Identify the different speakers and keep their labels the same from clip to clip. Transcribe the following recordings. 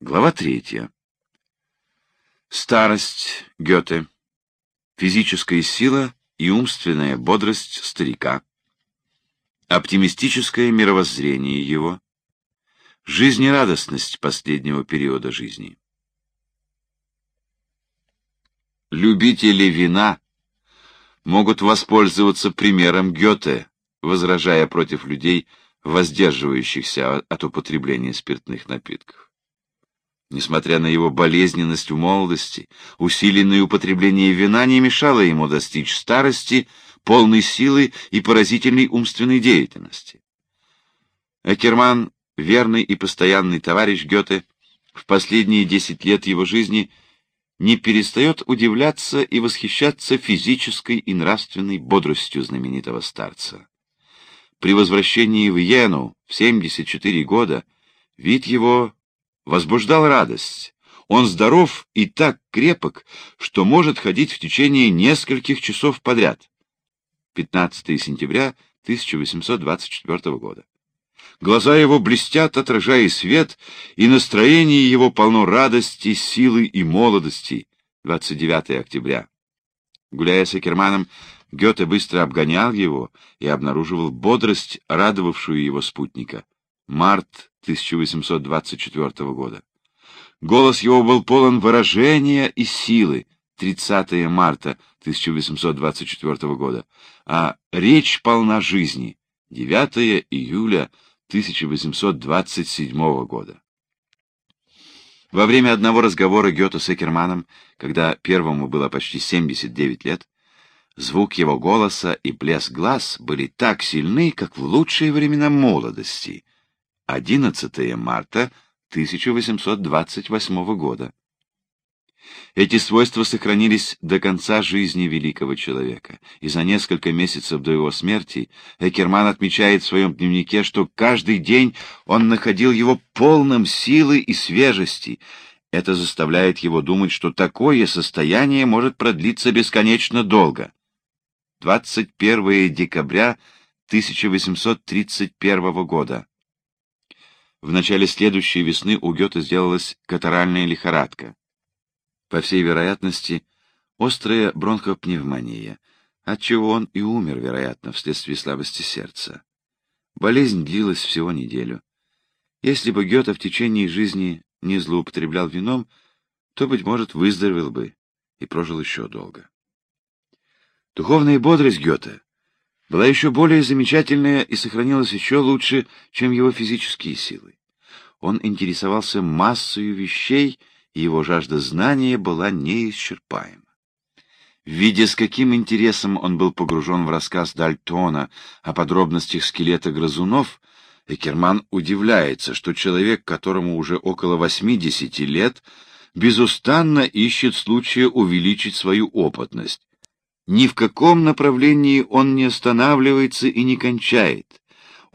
Speaker 1: Глава третья. Старость Гёте. Физическая сила и умственная бодрость старика. Оптимистическое мировоззрение его. Жизнерадостность последнего периода жизни. Любители вина могут воспользоваться примером Гёте, возражая против людей, воздерживающихся от употребления спиртных напитков. Несмотря на его болезненность в молодости, усиленное употребление вина не мешало ему достичь старости, полной силы и поразительной умственной деятельности. Экерман, верный и постоянный товарищ Гёте, в последние десять лет его жизни не перестает удивляться и восхищаться физической и нравственной бодростью знаменитого старца. При возвращении в Йену в 74 года вид его возбуждал радость. Он здоров и так крепок, что может ходить в течение нескольких часов подряд. 15 сентября 1824 года. Глаза его блестят, отражая свет, и настроение его полно радости, силы и молодости. 29 октября. Гуляя с Экерманом, Гёте быстро обгонял его и обнаруживал бодрость, радовавшую его спутника. Март 1824 года. Голос его был полон выражения и силы. 30 марта 1824 года. А речь полна жизни. 9 июля 1827 года. Во время одного разговора Гёте с Экерманом, когда первому было почти 79 лет, Звук его голоса и блеск глаз были так сильны, как в лучшие времена молодости. 11 марта 1828 года. Эти свойства сохранились до конца жизни великого человека, и за несколько месяцев до его смерти Экерман отмечает в своем дневнике, что каждый день он находил его полным силы и свежести. Это заставляет его думать, что такое состояние может продлиться бесконечно долго. 21 декабря 1831 года. В начале следующей весны у Гёте сделалась катаральная лихорадка. По всей вероятности, острая бронхопневмония, отчего он и умер, вероятно, вследствие слабости сердца. Болезнь длилась всего неделю. Если бы Гёте в течение жизни не злоупотреблял вином, то, быть может, выздоровел бы и прожил еще долго. Духовная бодрость Гёте была еще более замечательная и сохранилась еще лучше, чем его физические силы. Он интересовался массой вещей, и его жажда знания была неисчерпаема. Видя, с каким интересом он был погружен в рассказ Дальтона о подробностях скелета грызунов, Экерман удивляется, что человек, которому уже около 80 лет, безустанно ищет случая увеличить свою опытность, ни в каком направлении он не останавливается и не кончает.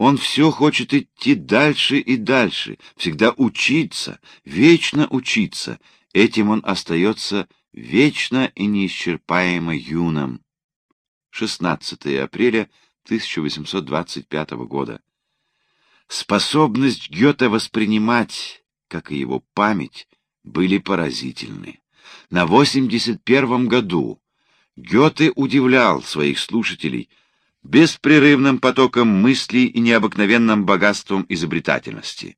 Speaker 1: Он все хочет идти дальше и дальше, всегда учиться, вечно учиться. Этим он остается вечно и неисчерпаемо юным. 16 апреля 1825 года. Способность Гёте воспринимать, как и его память, были поразительны. На 81 году Гёте удивлял своих слушателей беспрерывным потоком мыслей и необыкновенным богатством изобретательности.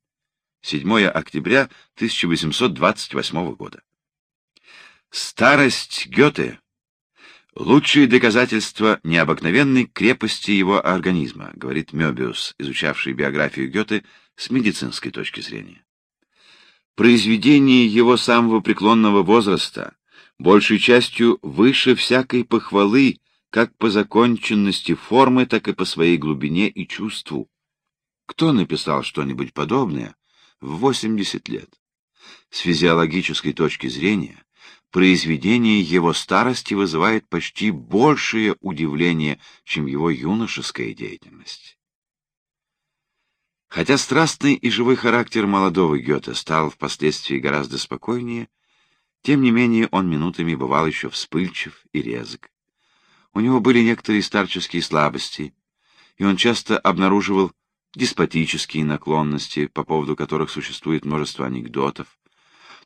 Speaker 1: 7 октября 1828 года. Старость Гёте — лучшие доказательства необыкновенной крепости его организма, говорит Мёбиус, изучавший биографию Гёте с медицинской точки зрения. Произведения его самого преклонного возраста большей частью выше всякой похвалы, как по законченности формы, так и по своей глубине и чувству. Кто написал что-нибудь подобное в 80 лет? С физиологической точки зрения, произведение его старости вызывает почти большее удивление, чем его юношеская деятельность. Хотя страстный и живой характер молодого Гёте стал впоследствии гораздо спокойнее, тем не менее, он минутами бывал еще вспыльчив и резок. У него были некоторые старческие слабости, и он часто обнаруживал деспотические наклонности, по поводу которых существует множество анекдотов.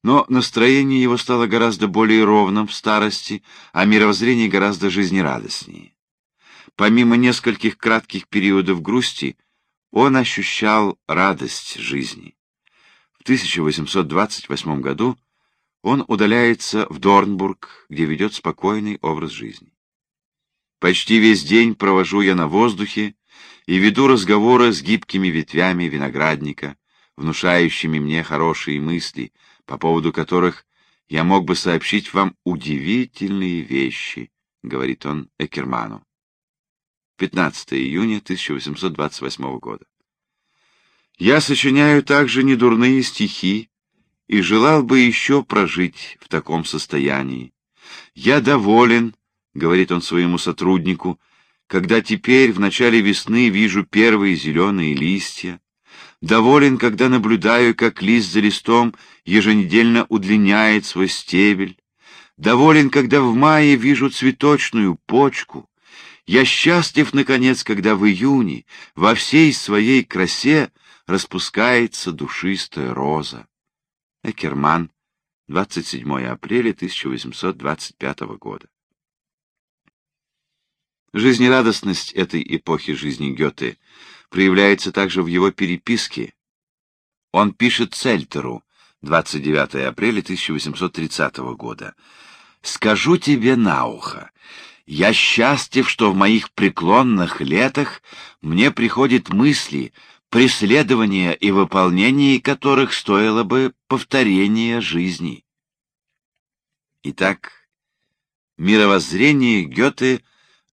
Speaker 1: но настроение его стало гораздо более ровным в старости, а мировоззрение гораздо жизнерадостнее. Помимо нескольких кратких периодов грусти, он ощущал радость жизни. В 1828 году он удаляется в Дорнбург, где ведет спокойный образ жизни. Почти весь день провожу я на воздухе и веду разговоры с гибкими ветвями виноградника, внушающими мне хорошие мысли, по поводу которых я мог бы сообщить вам удивительные вещи, говорит он Экерману. 15 июня 1828 года. Я сочиняю также недурные стихи и желал бы еще прожить в таком состоянии. Я доволен, говорит он своему сотруднику, когда теперь в начале весны вижу первые зеленые листья, доволен, когда наблюдаю, как лист за листом еженедельно удлиняет свой стебель, доволен, когда в мае вижу цветочную почку, я счастлив, наконец, когда в июне во всей своей красе распускается душистая роза. Экерман, 27 апреля 1825 года. Жизнерадостность этой эпохи жизни Гёте проявляется также в его переписке. Он пишет Цельтеру, 29 апреля 1830 года. «Скажу тебе на ухо, я счастлив, что в моих преклонных летах мне приходят мысли, преследования и выполнение которых стоило бы повторения жизни. Итак, мировоззрение Гёте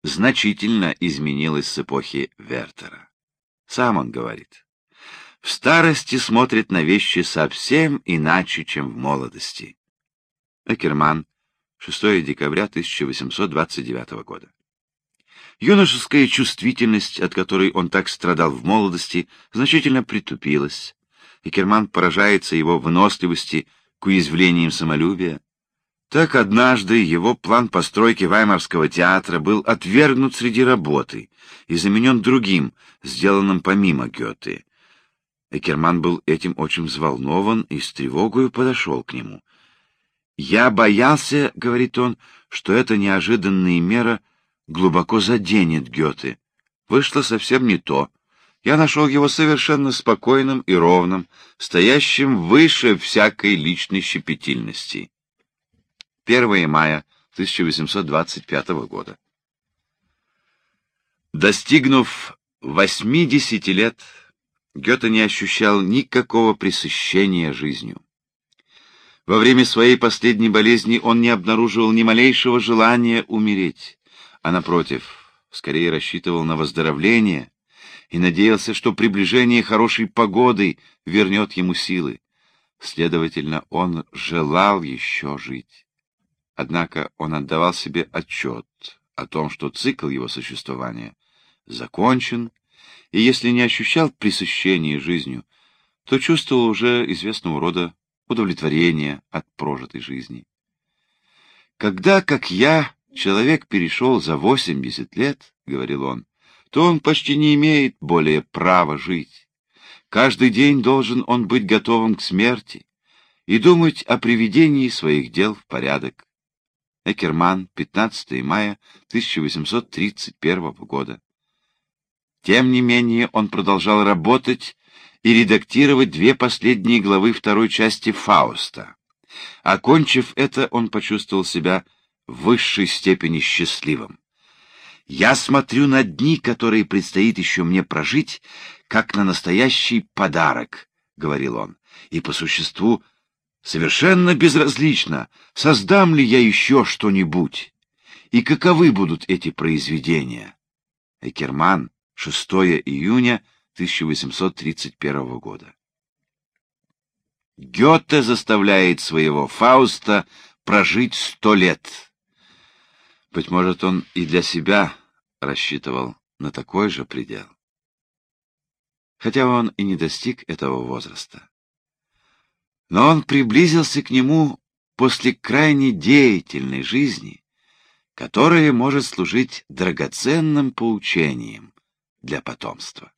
Speaker 1: значительно изменилось с эпохи Вертера. Сам он говорит, в старости смотрит на вещи совсем иначе, чем в молодости. Экерман 6 декабря 1829 года. Юношеская чувствительность, от которой он так страдал в молодости, значительно притупилась, и Керман поражается его выносливости к уязвлениям самолюбия. Так однажды его план постройки Ваймарского театра был отвергнут среди работы и заменен другим, сделанным помимо Гёте. Экерман был этим очень взволнован и с тревогой подошел к нему. «Я боялся, — говорит он, — что эта неожиданная мера глубоко заденет Гёте. Вышло совсем не то. Я нашел его совершенно спокойным и ровным, стоящим выше всякой личной щепетильности». 1 мая 1825 года. Достигнув 80 лет, Гёте не ощущал никакого пресыщения жизнью. Во время своей последней болезни он не обнаруживал ни малейшего желания умереть, а, напротив, скорее рассчитывал на выздоровление и надеялся, что приближение хорошей погоды вернет ему силы. Следовательно, он желал еще жить. Однако он отдавал себе отчет о том, что цикл его существования закончен, и если не ощущал пресыщения жизнью, то чувствовал уже известного рода удовлетворения от прожитой жизни. Когда, как я, человек перешел за 80 лет, — говорил он, — то он почти не имеет более права жить. Каждый день должен он быть готовым к смерти и думать о приведении своих дел в порядок. Экерман, 15 мая 1831 года. Тем не менее он продолжал работать и редактировать две последние главы второй части «Фауста». Окончив это, он почувствовал себя в высшей степени счастливым. «Я смотрю на дни, которые предстоит еще мне прожить, как на настоящий подарок», — говорил он, — «и по существу совершенно безразлично, создам ли я еще что-нибудь, и каковы будут эти произведения». Экерман, 6 июня 1831 года. Гёте заставляет своего Фауста прожить сто лет. Быть может, он и для себя рассчитывал на такой же предел. Хотя он и не достиг этого возраста. Но он приблизился к нему после крайне деятельной жизни, которая может служить драгоценным поучением для потомства.